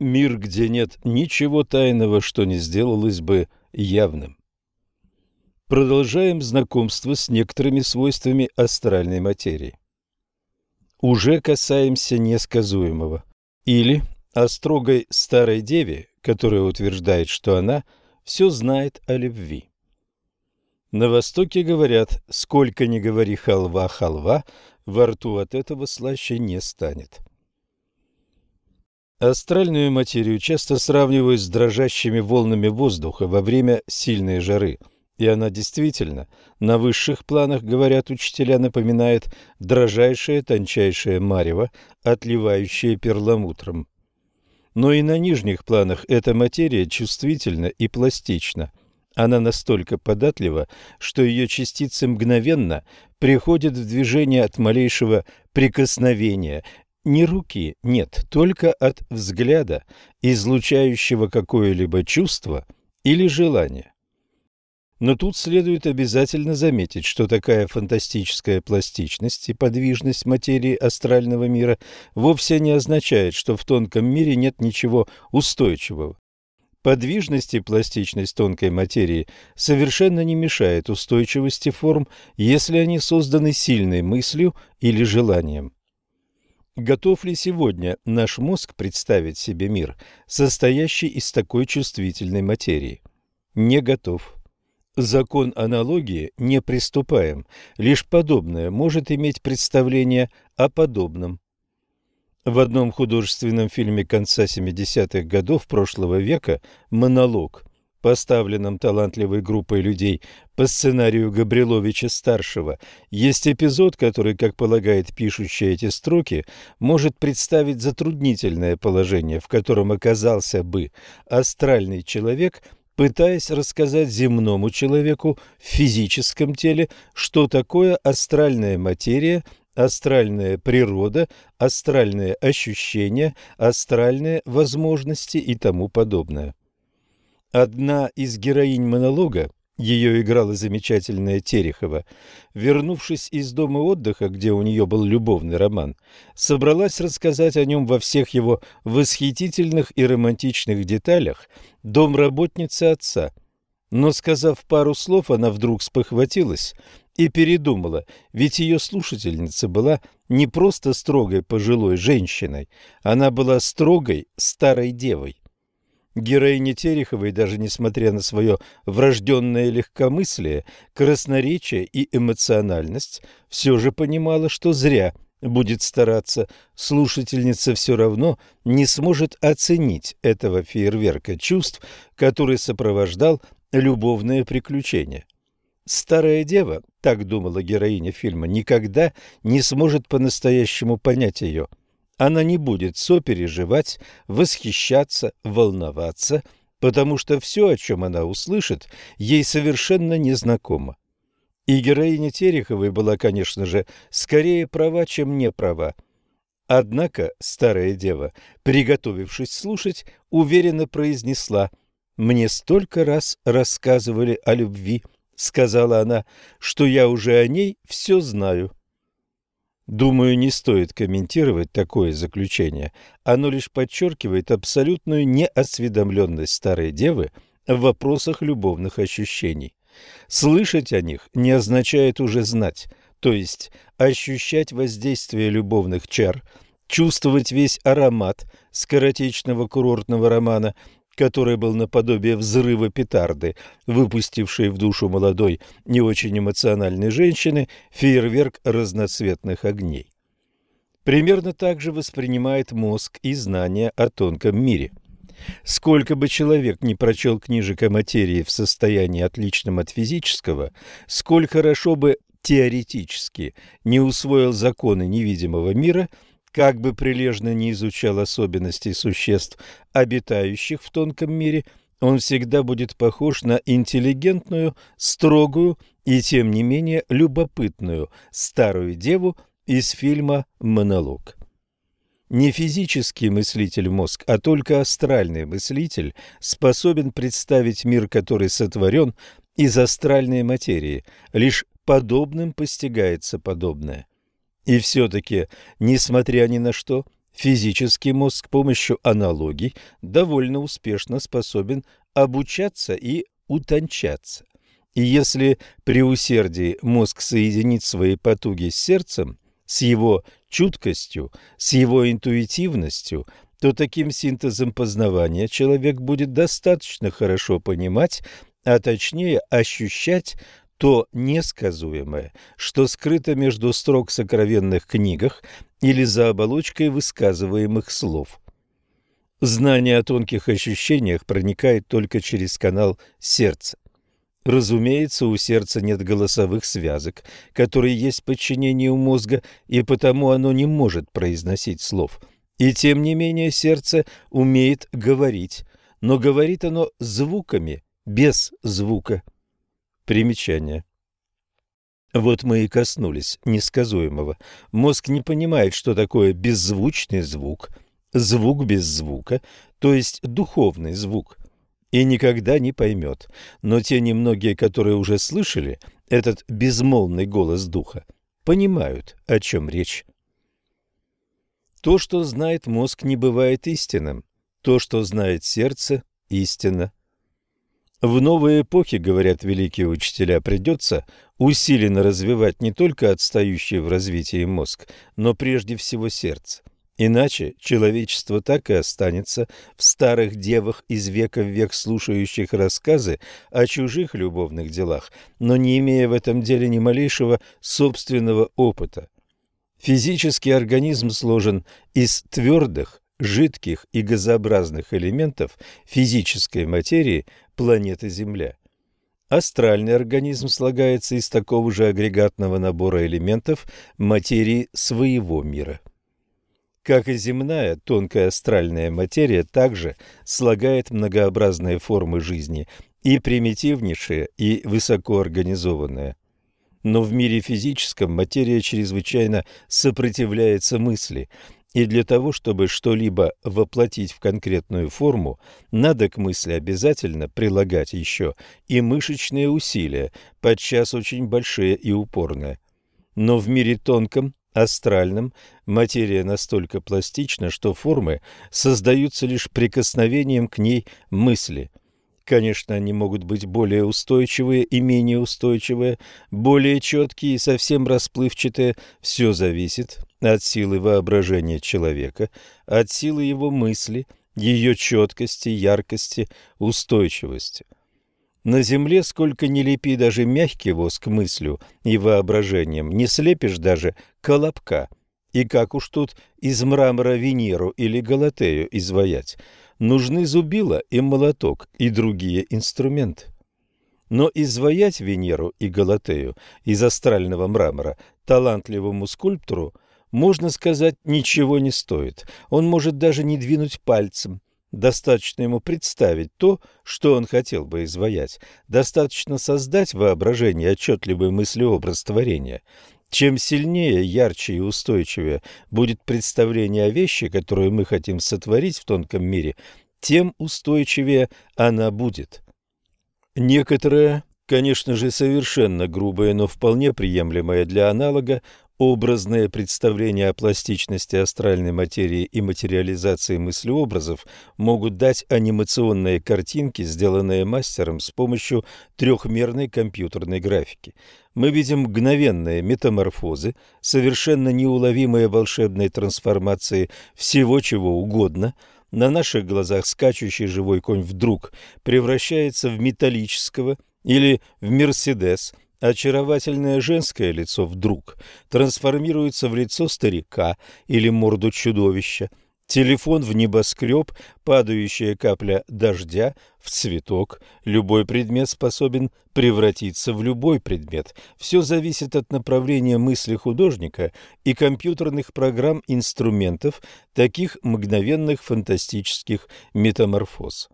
Мир, где нет ничего тайного, что не сделалось бы явным. Продолжаем знакомство с некоторыми свойствами астральной материи. Уже касаемся несказуемого, или о строгой старой деве, которая утверждает, что она все знает о любви. На Востоке говорят, сколько ни говори халва, халва, во рту от этого слаще не станет. Астральную материю часто сравнивают с дрожащими волнами воздуха во время сильной жары, и она действительно на высших планах, говорят учителя, напоминает дрожайшее тончайшее марево, отливающее перламутром. Но и на нижних планах эта материя чувствительна и пластична. Она настолько податлива, что ее частицы мгновенно приходят в движение от малейшего прикосновения, не руки, нет, только от взгляда, излучающего какое-либо чувство или желание. Но тут следует обязательно заметить, что такая фантастическая пластичность и подвижность материи астрального мира вовсе не означает, что в тонком мире нет ничего устойчивого. Подвижность и пластичность тонкой материи совершенно не мешает устойчивости форм, если они созданы сильной мыслью или желанием. Готов ли сегодня наш мозг представить себе мир, состоящий из такой чувствительной материи? Не готов. Закон аналогии не приступаем, лишь подобное может иметь представление о подобном. В одном художественном фильме конца 70-х годов прошлого века «Монолог» поставленном талантливой группой людей по сценарию Габриловича-старшего, есть эпизод, который, как полагает пишущий эти строки, может представить затруднительное положение, в котором оказался бы астральный человек, пытаясь рассказать земному человеку в физическом теле, что такое астральная материя, астральная природа, астральные ощущения, астральные возможности и тому подобное. Одна из героинь монолога, ее играла замечательная Терехова, вернувшись из дома отдыха, где у нее был любовный роман, собралась рассказать о нем во всех его восхитительных и романтичных деталях домработнице отца. Но, сказав пару слов, она вдруг спохватилась и передумала, ведь ее слушательница была не просто строгой пожилой женщиной, она была строгой старой девой. Героиня Тереховой, даже несмотря на свое врожденное легкомыслие, красноречие и эмоциональность, все же понимала, что зря будет стараться, слушательница все равно не сможет оценить этого фейерверка чувств, который сопровождал любовное приключение. Старая дева, так думала героиня фильма, никогда не сможет по-настоящему понять ее – она не будет сопереживать, восхищаться, волноваться, потому что все, о чем она услышит, ей совершенно незнакомо. И героиня Тереховой была, конечно же, скорее права, чем не права. Однако старая дева, приготовившись слушать, уверенно произнесла «Мне столько раз рассказывали о любви», — сказала она, — «что я уже о ней все знаю». Думаю, не стоит комментировать такое заключение. Оно лишь подчеркивает абсолютную неосведомленность старой девы в вопросах любовных ощущений. Слышать о них не означает уже знать, то есть ощущать воздействие любовных чар, чувствовать весь аромат скоротечного курортного романа который был наподобие взрыва петарды, выпустившей в душу молодой, не очень эмоциональной женщины фейерверк разноцветных огней. Примерно так же воспринимает мозг и знания о тонком мире. Сколько бы человек не прочел книжек о материи в состоянии отличном от физического, сколь хорошо бы теоретически не усвоил законы невидимого мира – как бы прилежно не изучал особенности существ, обитающих в тонком мире, он всегда будет похож на интеллигентную, строгую и, тем не менее, любопытную старую деву из фильма «Монолог». Не физический мыслитель мозг, а только астральный мыслитель способен представить мир, который сотворен из астральной материи. Лишь подобным постигается подобное. И все-таки, несмотря ни на что, Физический мозг с помощью аналогий довольно успешно способен обучаться и утончаться. И если при усердии мозг соединит свои потуги с сердцем, с его чуткостью, с его интуитивностью, то таким синтезом познавания человек будет достаточно хорошо понимать, а точнее ощущать то несказуемое, что скрыто между строк сокровенных книгах или за оболочкой высказываемых слов. Знание о тонких ощущениях проникает только через канал сердца. Разумеется, у сердца нет голосовых связок, которые есть подчинение у мозга, и потому оно не может произносить слов. И тем не менее сердце умеет говорить, но говорит оно звуками, без звука. Примечание. Вот мы и коснулись несказуемого. Мозг не понимает, что такое беззвучный звук, звук без звука, то есть духовный звук, и никогда не поймет. Но те немногие, которые уже слышали этот безмолвный голос духа, понимают, о чем речь. То, что знает мозг, не бывает истинным. То, что знает сердце, истина. В новой эпохе, говорят великие учителя, придется усиленно развивать не только отстающий в развитии мозг, но прежде всего сердце. Иначе человечество так и останется в старых девах из века в век слушающих рассказы о чужих любовных делах, но не имея в этом деле ни малейшего собственного опыта. Физический организм сложен из твердых, жидких и газообразных элементов физической материи планеты Земля. Астральный организм слагается из такого же агрегатного набора элементов материи своего мира. Как и земная, тонкая астральная материя также слагает многообразные формы жизни, и примитивнейшие, и высокоорганизованные. Но в мире физическом материя чрезвычайно сопротивляется мысли, и для того, чтобы что-либо воплотить в конкретную форму, надо к мысли обязательно прилагать еще и мышечные усилия, подчас очень большие и упорные. Но в мире тонком, астральном, материя настолько пластична, что формы создаются лишь прикосновением к ней мысли – Конечно, они могут быть более устойчивые и менее устойчивые, более четкие и совсем расплывчатые. Все зависит от силы воображения человека, от силы его мысли, ее четкости, яркости, устойчивости. На земле, сколько ни лепи даже мягкий воск мыслью и воображением, не слепишь даже колобка. И как уж тут из мрамора Венеру или Галатею изваять – нужны зубила и молоток и другие инструменты. Но изваять Венеру и Галатею из астрального мрамора талантливому скульптору, можно сказать, ничего не стоит. Он может даже не двинуть пальцем. Достаточно ему представить то, что он хотел бы изваять. Достаточно создать воображение отчетливый мыслеобраз творения – чем сильнее, ярче и устойчивее будет представление о вещи, которую мы хотим сотворить в тонком мире, тем устойчивее она будет. Некоторое, конечно же, совершенно грубое, но вполне приемлемое для аналога, Образное представление о пластичности астральной материи и материализации мыслеобразов могут дать анимационные картинки, сделанные мастером с помощью трехмерной компьютерной графики. Мы видим мгновенные метаморфозы, совершенно неуловимые волшебные трансформации всего чего угодно. На наших глазах скачущий живой конь вдруг превращается в металлического или в Мерседес – очаровательное женское лицо вдруг трансформируется в лицо старика или морду чудовища, телефон в небоскреб, падающая капля дождя в цветок. Любой предмет способен превратиться в любой предмет. Все зависит от направления мысли художника и компьютерных программ инструментов таких мгновенных фантастических метаморфоз.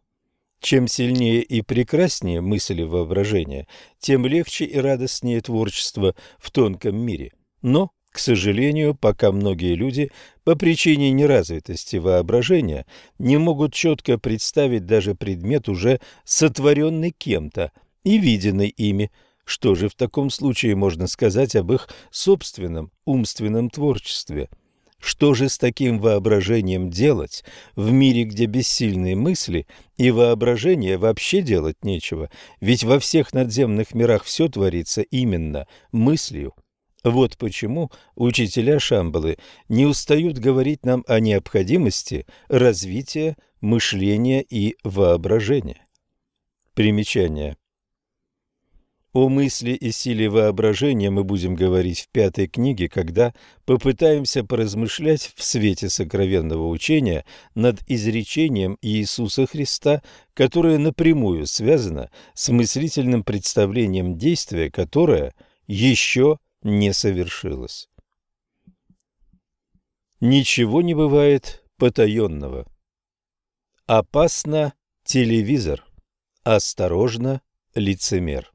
Чем сильнее и прекраснее мысли воображения, тем легче и радостнее творчество в тонком мире. Но, к сожалению, пока многие люди по причине неразвитости воображения не могут четко представить даже предмет, уже сотворенный кем-то и виденный ими, что же в таком случае можно сказать об их собственном умственном творчестве? Что же с таким воображением делать в мире, где бессильные мысли и воображение вообще делать нечего, ведь во всех надземных мирах все творится именно мыслью? Вот почему учителя Шамбалы не устают говорить нам о необходимости развития мышления и воображения. Примечание. О мысли и силе воображения мы будем говорить в пятой книге, когда попытаемся поразмышлять в свете сокровенного учения над изречением Иисуса Христа, которое напрямую связано с мыслительным представлением действия, которое еще не совершилось. Ничего не бывает потаенного. Опасно телевизор. Осторожно лицемер.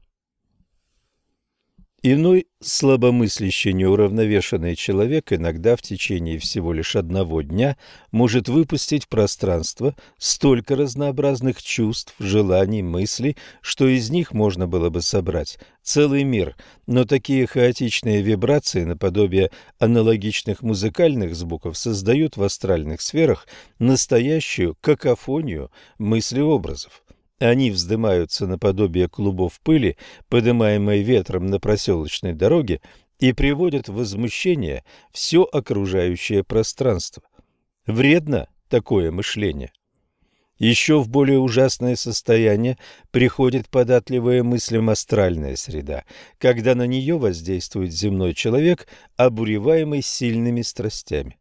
Иной слабомыслящий неуравновешенный человек иногда в течение всего лишь одного дня может выпустить в пространство столько разнообразных чувств, желаний, мыслей, что из них можно было бы собрать целый мир, но такие хаотичные вибрации наподобие аналогичных музыкальных звуков создают в астральных сферах настоящую какофонию мыслеобразов. Они вздымаются наподобие клубов пыли, поднимаемой ветром на проселочной дороге, и приводят в возмущение все окружающее пространство. Вредно такое мышление. Еще в более ужасное состояние приходит податливая мыслям астральная среда, когда на нее воздействует земной человек, обуреваемый сильными страстями.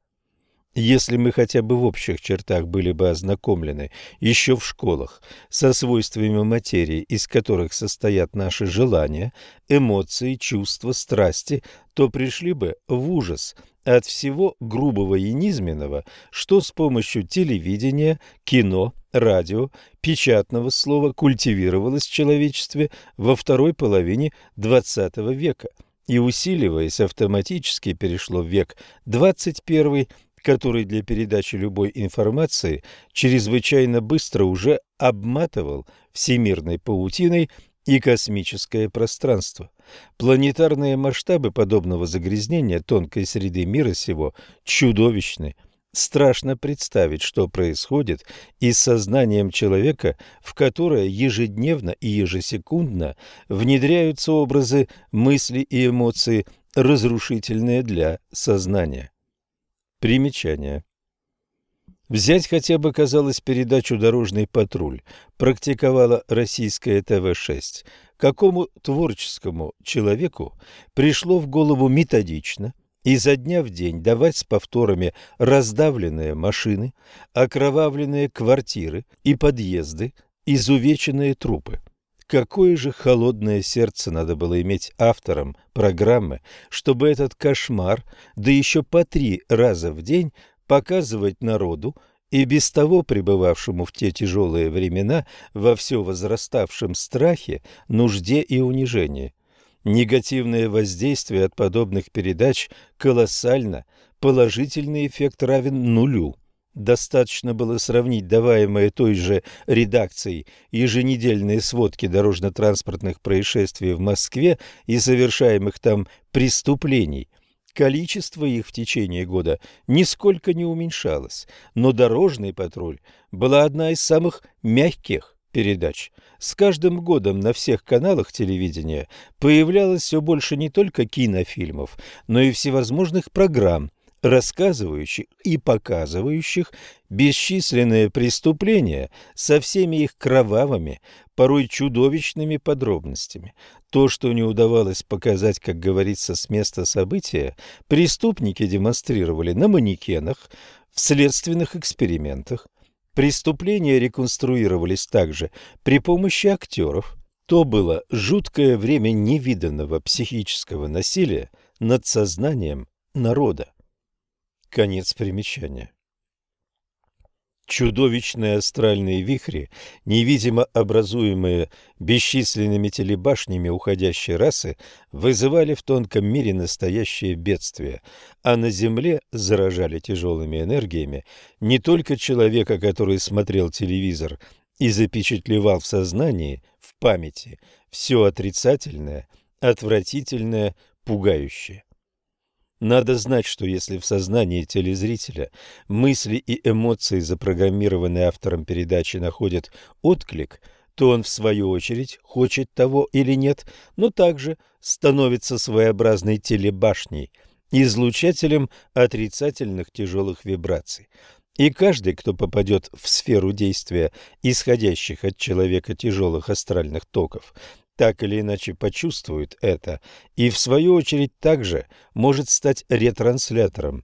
Если мы хотя бы в общих чертах были бы ознакомлены еще в школах со свойствами материи, из которых состоят наши желания, эмоции, чувства, страсти, то пришли бы в ужас от всего грубого и низменного, что с помощью телевидения, кино, радио, печатного слова культивировалось в человечестве во второй половине XX века. И, усиливаясь, автоматически перешло в век XXI который для передачи любой информации чрезвычайно быстро уже обматывал всемирной паутиной и космическое пространство. Планетарные масштабы подобного загрязнения тонкой среды мира сего чудовищны. Страшно представить, что происходит и с сознанием человека, в которое ежедневно и ежесекундно внедряются образы, мысли и эмоции, разрушительные для сознания. Примечание. Взять хотя бы, казалось, передачу «Дорожный патруль» практиковала российская ТВ-6. Какому творческому человеку пришло в голову методично изо дня в день давать с повторами раздавленные машины, окровавленные квартиры и подъезды, изувеченные трупы? Какое же холодное сердце надо было иметь авторам программы, чтобы этот кошмар, да еще по три раза в день, показывать народу, и без того пребывавшему в те тяжелые времена во все возраставшем страхе, нужде и унижении. Негативное воздействие от подобных передач колоссально, положительный эффект равен нулю. Достаточно было сравнить даваемые той же редакцией еженедельные сводки дорожно-транспортных происшествий в Москве и совершаемых там преступлений. Количество их в течение года нисколько не уменьшалось, но дорожный патруль была одна из самых мягких передач. С каждым годом на всех каналах телевидения появлялось все больше не только кинофильмов, но и всевозможных программ, рассказывающих и показывающих бесчисленные преступления со всеми их кровавыми, порой чудовищными подробностями. То, что не удавалось показать, как говорится, с места события, преступники демонстрировали на манекенах, в следственных экспериментах. Преступления реконструировались также при помощи актеров. То было жуткое время невиданного психического насилия над сознанием народа. Конец примечания. Чудовищные астральные вихри, невидимо образуемые бесчисленными телебашнями уходящей расы, вызывали в тонком мире настоящее бедствие, а на Земле заражали тяжелыми энергиями не только человека, который смотрел телевизор и запечатлевал в сознании, в памяти, все отрицательное, отвратительное, пугающее. Надо знать, что если в сознании телезрителя мысли и эмоции, запрограммированные автором передачи, находят отклик, то он, в свою очередь, хочет того или нет, но также становится своеобразной телебашней, излучателем отрицательных тяжелых вибраций. И каждый, кто попадет в сферу действия исходящих от человека тяжелых астральных токов, так или иначе почувствует это и, в свою очередь, также может стать ретранслятором.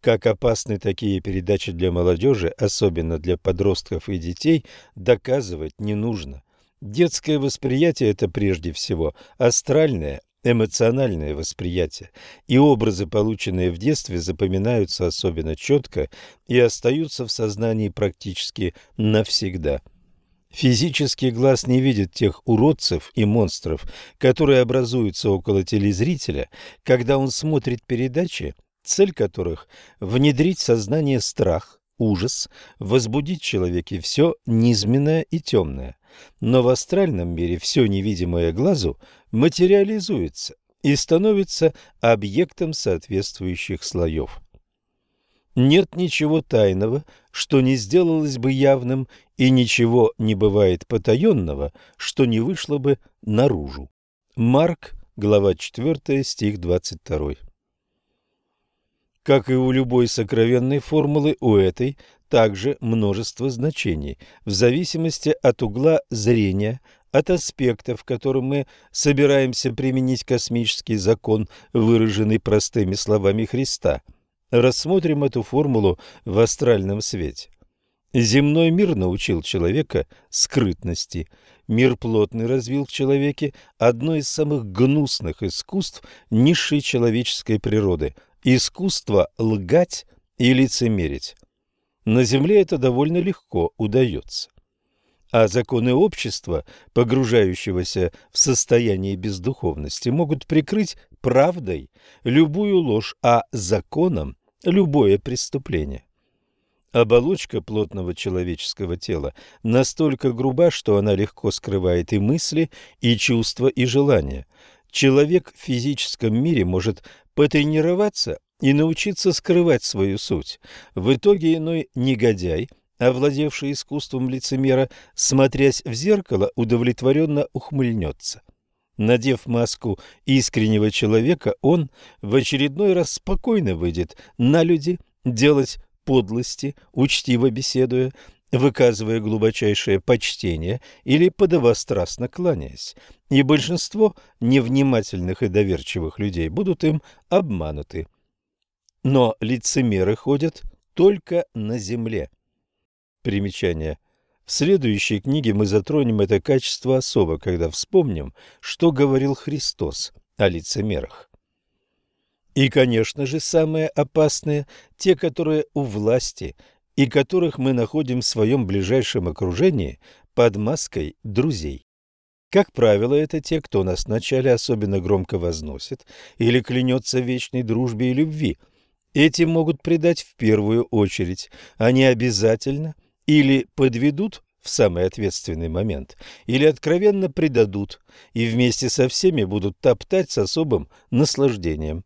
Как опасны такие передачи для молодежи, особенно для подростков и детей, доказывать не нужно. Детское восприятие – это прежде всего астральное, эмоциональное восприятие, и образы, полученные в детстве, запоминаются особенно четко и остаются в сознании практически навсегда. Физический глаз не видит тех уродцев и монстров, которые образуются около телезрителя, когда он смотрит передачи, цель которых – внедрить в сознание страх, ужас, возбудить в человеке все низменное и темное. Но в астральном мире все невидимое глазу материализуется и становится объектом соответствующих слоев. Нет ничего тайного, что не сделалось бы явным, и ничего не бывает потаенного, что не вышло бы наружу. Марк, глава 4, стих 22. Как и у любой сокровенной формулы, у этой также множество значений, в зависимости от угла зрения, от аспекта, в котором мы собираемся применить космический закон, выраженный простыми словами Христа. Рассмотрим эту формулу в астральном свете. Земной мир научил человека скрытности. Мир плотный развил в человеке одно из самых гнусных искусств низшей человеческой природы – искусство лгать и лицемерить. На Земле это довольно легко удается. А законы общества, погружающегося в состояние бездуховности, могут прикрыть правдой любую ложь, а законом любое преступление. Оболочка плотного человеческого тела настолько груба, что она легко скрывает и мысли, и чувства, и желания. Человек в физическом мире может потренироваться и научиться скрывать свою суть. В итоге иной негодяй, овладевший искусством лицемера, смотрясь в зеркало, удовлетворенно ухмыльнется. Надев маску искреннего человека, он в очередной раз спокойно выйдет на люди делать подлости, учтиво беседуя, выказывая глубочайшее почтение или подобострастно кланяясь, и большинство невнимательных и доверчивых людей будут им обмануты. Но лицемеры ходят только на земле. Примечание. В следующей книге мы затронем это качество особо, когда вспомним, что говорил Христос о лицемерах. И, конечно же, самые опасные – те, которые у власти и которых мы находим в своем ближайшем окружении под маской друзей. Как правило, это те, кто нас вначале особенно громко возносит или клянется вечной дружбе и любви – Этим могут предать в первую очередь. Они обязательно или подведут в самый ответственный момент, или откровенно предадут, и вместе со всеми будут топтать с особым наслаждением.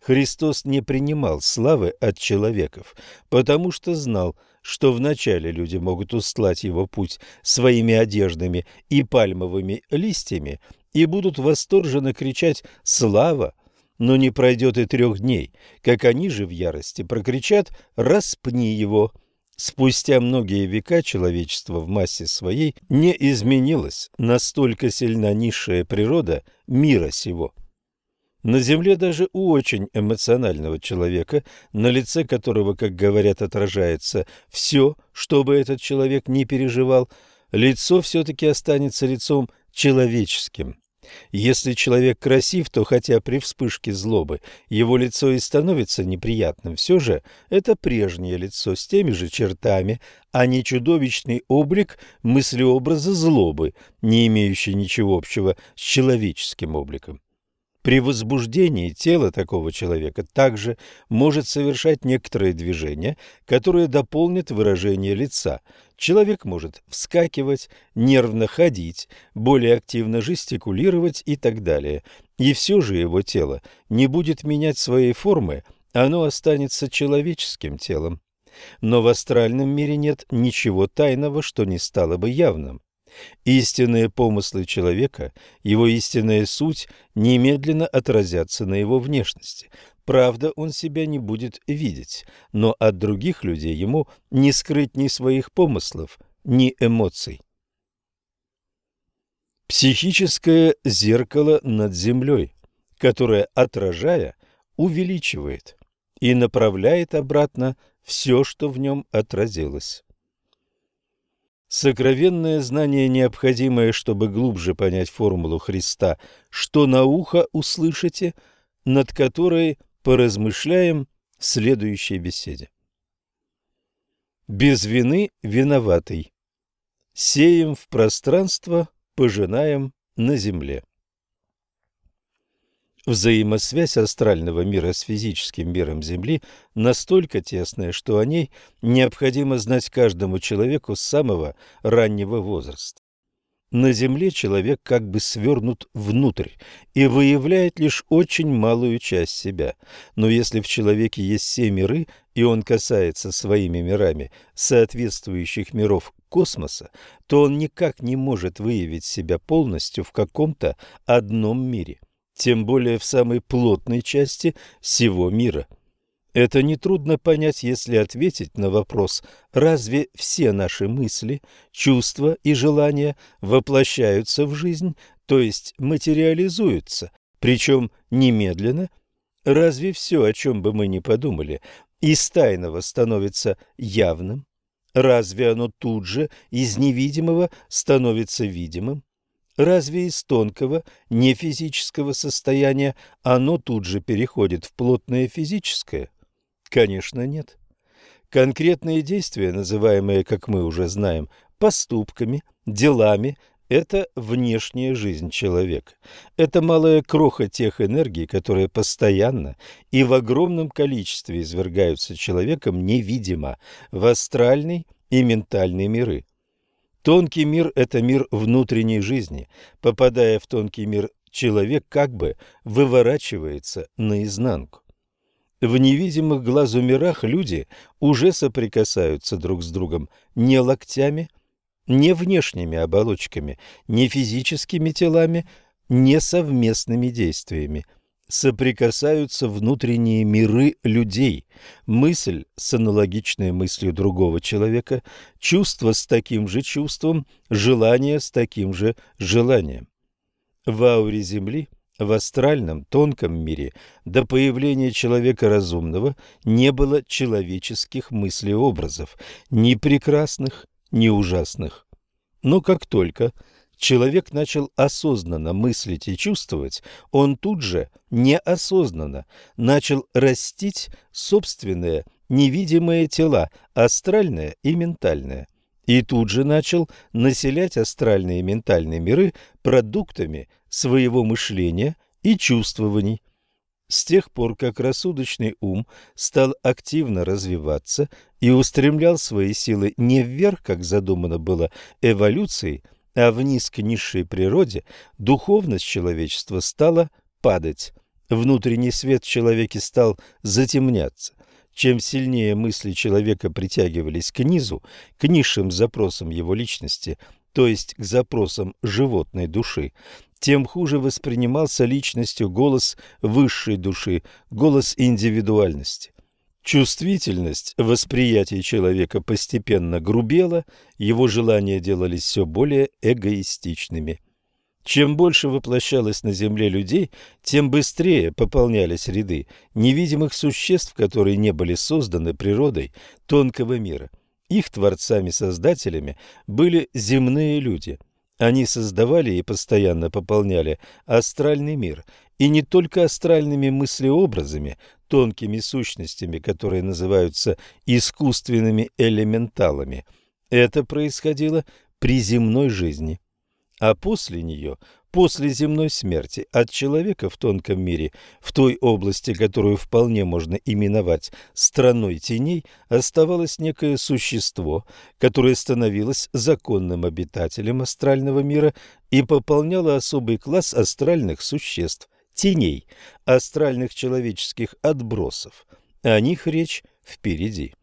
Христос не принимал славы от человеков, потому что знал, что вначале люди могут устлать его путь своими одеждами и пальмовыми листьями и будут восторженно кричать «Слава! но не пройдет и трех дней, как они же в ярости прокричат «распни его». Спустя многие века человечество в массе своей не изменилось, настолько сильна низшая природа мира сего. На земле даже у очень эмоционального человека, на лице которого, как говорят, отражается все, что бы этот человек не переживал, лицо все-таки останется лицом человеческим. Если человек красив, то хотя при вспышке злобы его лицо и становится неприятным, все же это прежнее лицо с теми же чертами, а не чудовищный облик мыслеобраза злобы, не имеющий ничего общего с человеческим обликом. При возбуждении тело такого человека также может совершать некоторые движения, которые дополнят выражение лица. Человек может вскакивать, нервно ходить, более активно жестикулировать и так далее. И все же его тело не будет менять своей формы, оно останется человеческим телом. Но в астральном мире нет ничего тайного, что не стало бы явным. Истинные помыслы человека, его истинная суть немедленно отразятся на его внешности. Правда, он себя не будет видеть, но от других людей ему не скрыть ни своих помыслов, ни эмоций. Психическое зеркало над землей, которое, отражая, увеличивает и направляет обратно все, что в нем отразилось. Сокровенное знание, необходимое, чтобы глубже понять формулу Христа, что на ухо услышите, над которой поразмышляем в следующей беседе. Без вины виноватый. Сеем в пространство, пожинаем на земле. Взаимосвязь астрального мира с физическим миром Земли настолько тесная, что о ней необходимо знать каждому человеку с самого раннего возраста. На Земле человек как бы свернут внутрь и выявляет лишь очень малую часть себя. Но если в человеке есть все миры, и он касается своими мирами соответствующих миров космоса, то он никак не может выявить себя полностью в каком-то одном мире – тем более в самой плотной части всего мира. Это нетрудно понять, если ответить на вопрос, разве все наши мысли, чувства и желания воплощаются в жизнь, то есть материализуются, причем немедленно? Разве все, о чем бы мы ни подумали, из тайного становится явным? Разве оно тут же из невидимого становится видимым? Разве из тонкого, нефизического состояния оно тут же переходит в плотное физическое? Конечно, нет. Конкретные действия, называемые, как мы уже знаем, поступками, делами, это внешняя жизнь человека. Это малая кроха тех энергий, которые постоянно и в огромном количестве извергаются человеком невидимо в астральный и ментальный миры. Тонкий мир – это мир внутренней жизни. Попадая в тонкий мир, человек как бы выворачивается наизнанку. В невидимых глазу мирах люди уже соприкасаются друг с другом не локтями, не внешними оболочками, не физическими телами, не совместными действиями – соприкасаются внутренние миры людей, мысль с аналогичной мыслью другого человека, чувство с таким же чувством, желание с таким же желанием. В ауре Земли, в астральном тонком мире, до появления человека разумного не было человеческих мыслеобразов, ни прекрасных, ни ужасных. Но как только – человек начал осознанно мыслить и чувствовать, он тут же неосознанно начал растить собственные невидимые тела, астральное и ментальное. И тут же начал населять астральные и ментальные миры продуктами своего мышления и чувствований. С тех пор, как рассудочный ум стал активно развиваться и устремлял свои силы не вверх, как задумано было эволюцией, а вниз к низшей природе духовность человечества стала падать. Внутренний свет в человеке стал затемняться. Чем сильнее мысли человека притягивались к низу, к низшим запросам его личности, то есть к запросам животной души, тем хуже воспринимался личностью голос высшей души, голос индивидуальности. Чувствительность восприятия человека постепенно грубела, его желания делались все более эгоистичными. Чем больше воплощалось на земле людей, тем быстрее пополнялись ряды невидимых существ, которые не были созданы природой тонкого мира. Их творцами-создателями были земные люди. Они создавали и постоянно пополняли астральный мир, и не только астральными мыслеобразами, тонкими сущностями, которые называются искусственными элементалами. Это происходило при земной жизни. а после нее после земной смерти от человека в тонком мире, в той области, которую вполне можно именовать страной теней, оставалось некое существо, которое становилось законным обитателем астрального мира и пополняло особый класс астральных существ, теней, астральных человеческих отбросов. О них речь впереди.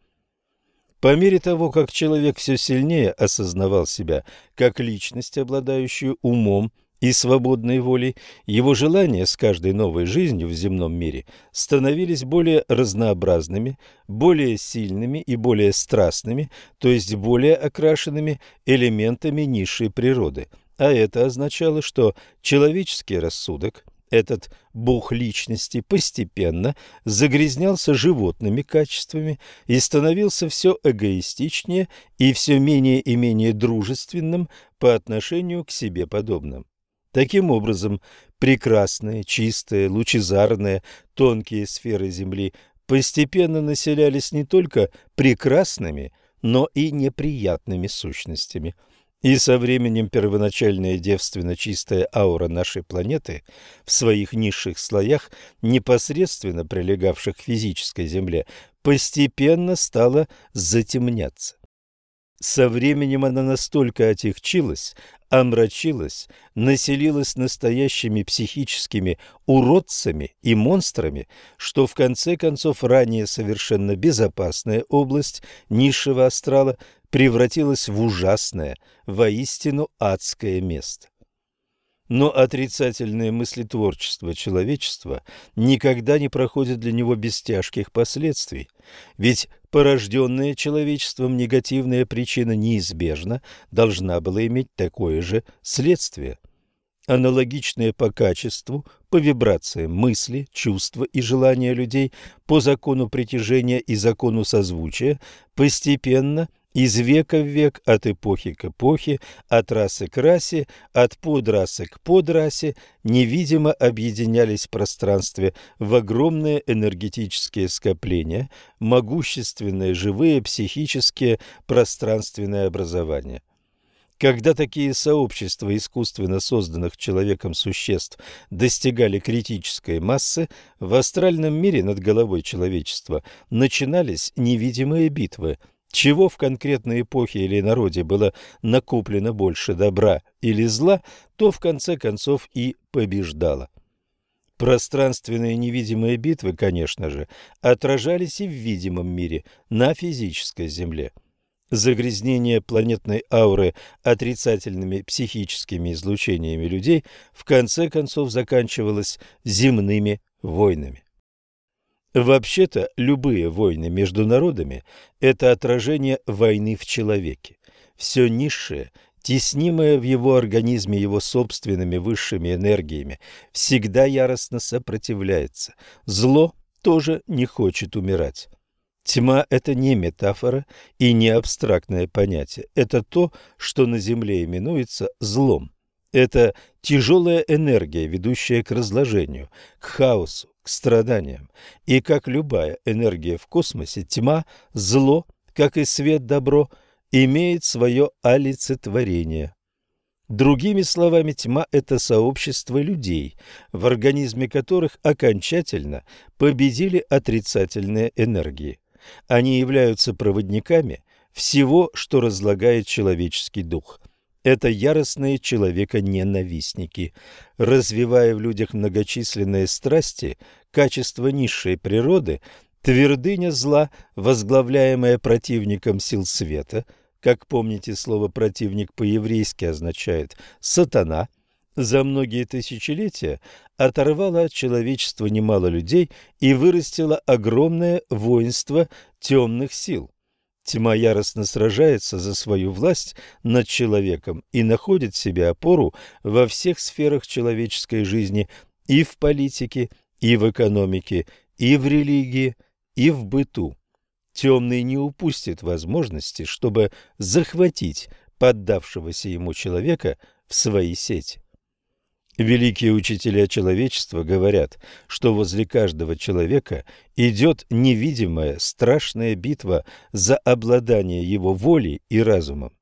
По мере того, как человек все сильнее осознавал себя как личность, обладающую умом, и свободной волей, его желания с каждой новой жизнью в земном мире становились более разнообразными, более сильными и более страстными, то есть более окрашенными элементами низшей природы. А это означало, что человеческий рассудок, этот бог личности, постепенно загрязнялся животными качествами и становился все эгоистичнее и все менее и менее дружественным по отношению к себе подобным. Таким образом, прекрасные, чистые, лучезарные, тонкие сферы Земли постепенно населялись не только прекрасными, но и неприятными сущностями. И со временем первоначальная девственно чистая аура нашей планеты в своих низших слоях, непосредственно прилегавших к физической Земле, постепенно стала затемняться. Со временем она настолько отягчилась, омрачилась, населилась настоящими психическими уродцами и монстрами, что в конце концов ранее совершенно безопасная область низшего астрала превратилась в ужасное, воистину адское место. Но отрицательное мыслетворчество человечества никогда не проходит для него без тяжких последствий. Ведь порожденная человечеством негативная причина неизбежно должна была иметь такое же следствие. Аналогичные по качеству, по вибрациям мысли, чувства и желания людей, по закону притяжения и закону созвучия, постепенно из века в век, от эпохи к эпохе, от расы к расе, от подрасы к подрасе, невидимо объединялись в пространстве в огромные энергетические скопления, могущественные живые психические пространственные образования. Когда такие сообщества искусственно созданных человеком существ достигали критической массы, в астральном мире над головой человечества начинались невидимые битвы – чего в конкретной эпохе или народе было накоплено больше добра или зла, то в конце концов и побеждало. Пространственные невидимые битвы, конечно же, отражались и в видимом мире, на физической Земле. Загрязнение планетной ауры отрицательными психическими излучениями людей в конце концов заканчивалось земными войнами. Вообще-то любые войны между народами – это отражение войны в человеке. Все низшее, теснимое в его организме его собственными высшими энергиями, всегда яростно сопротивляется. Зло тоже не хочет умирать. Тьма – это не метафора и не абстрактное понятие. Это то, что на Земле именуется злом. Это тяжелая энергия, ведущая к разложению, к хаосу, к страданиям. И как любая энергия в космосе, тьма, зло, как и свет, добро, имеет свое олицетворение. Другими словами, тьма – это сообщество людей, в организме которых окончательно победили отрицательные энергии. Они являются проводниками всего, что разлагает человеческий дух – это яростные человека-ненавистники. Развивая в людях многочисленные страсти, качество низшей природы, твердыня зла, возглавляемая противником сил света, как помните, слово «противник» по-еврейски означает «сатана», за многие тысячелетия оторвала от человечества немало людей и вырастила огромное воинство темных сил. Тьма яростно сражается за свою власть над человеком и находит себе опору во всех сферах человеческой жизни и в политике, и в экономике, и в религии, и в быту. Темный не упустит возможности, чтобы захватить поддавшегося ему человека в свои сети. Великие учителя человечества говорят, что возле каждого человека идет невидимая страшная битва за обладание его волей и разумом.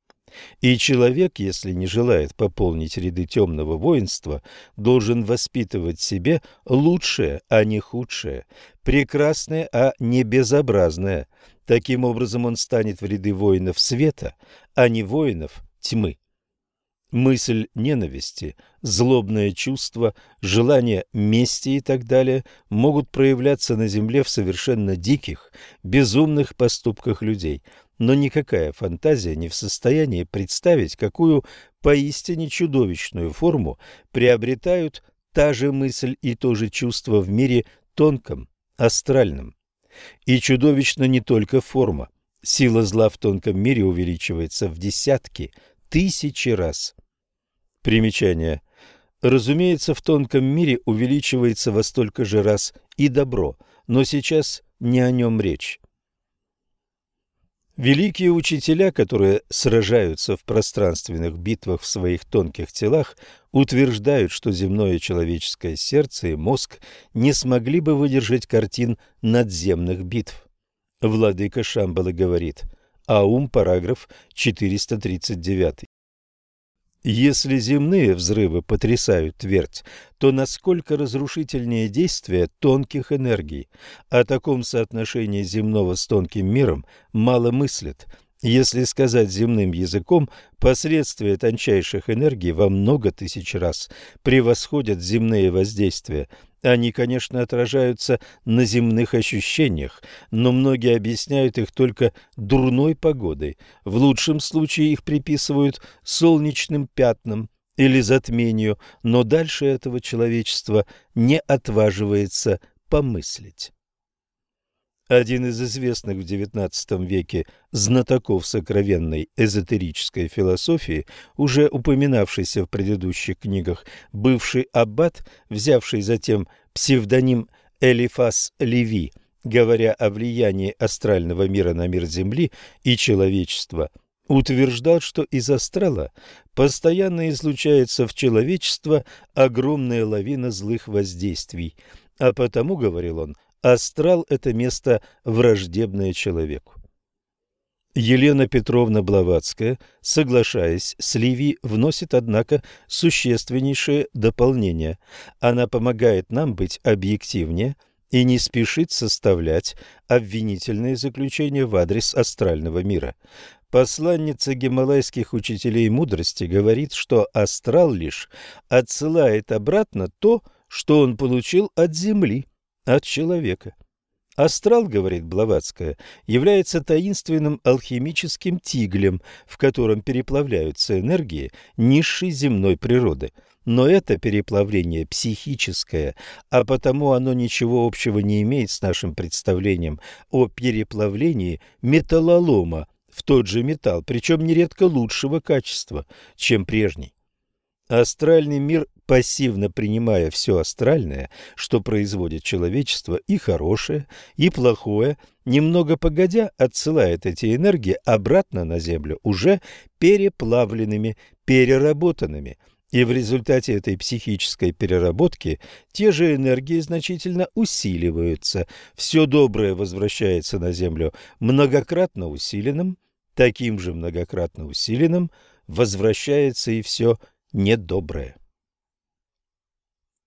И человек, если не желает пополнить ряды темного воинства, должен воспитывать в себе лучшее, а не худшее, прекрасное, а не безобразное. Таким образом он станет в ряды воинов света, а не воинов тьмы. Мысль ненависти, злобное чувство, желание мести и так далее могут проявляться на земле в совершенно диких, безумных поступках людей – но никакая фантазия не в состоянии представить, какую поистине чудовищную форму приобретают та же мысль и то же чувство в мире тонком, астральном. И чудовищна не только форма. Сила зла в тонком мире увеличивается в десятки, тысячи раз. Примечание. Разумеется, в тонком мире увеличивается во столько же раз и добро, но сейчас не о нем речь. Великие учителя, которые сражаются в пространственных битвах в своих тонких телах, утверждают, что земное человеческое сердце и мозг не смогли бы выдержать картин надземных битв. Владыка Шамбала говорит, Аум, параграф 439. Если земные взрывы потрясают твердь, то насколько разрушительнее действие тонких энергий. О таком соотношении земного с тонким миром мало мыслят. Если сказать земным языком, последствия тончайших энергий во много тысяч раз превосходят земные воздействия, они, конечно, отражаются на земных ощущениях, но многие объясняют их только дурной погодой. В лучшем случае их приписывают солнечным пятнам или затмению, но дальше этого человечество не отваживается помыслить. Один из известных в XIX веке знатоков сокровенной эзотерической философии, уже упоминавшийся в предыдущих книгах, бывший аббат, взявший затем псевдоним Элифас Леви, говоря о влиянии астрального мира на мир Земли и человечества, утверждал, что из астрала постоянно излучается в человечество огромная лавина злых воздействий, а потому, говорил он, Астрал – это место, враждебное человеку. Елена Петровна Блаватская, соглашаясь с Ливи, вносит, однако, существеннейшее дополнение. Она помогает нам быть объективнее и не спешит составлять обвинительные заключения в адрес астрального мира. Посланница гималайских учителей мудрости говорит, что астрал лишь отсылает обратно то, что он получил от Земли от человека. Астрал, говорит Блаватская, является таинственным алхимическим тиглем, в котором переплавляются энергии низшей земной природы. Но это переплавление психическое, а потому оно ничего общего не имеет с нашим представлением о переплавлении металлолома в тот же металл, причем нередко лучшего качества, чем прежний. Астральный мир пассивно принимая все астральное, что производит человечество, и хорошее, и плохое, немного погодя отсылает эти энергии обратно на Землю, уже переплавленными, переработанными. И в результате этой психической переработки те же энергии значительно усиливаются. Все доброе возвращается на Землю многократно усиленным, таким же многократно усиленным возвращается и все недоброе.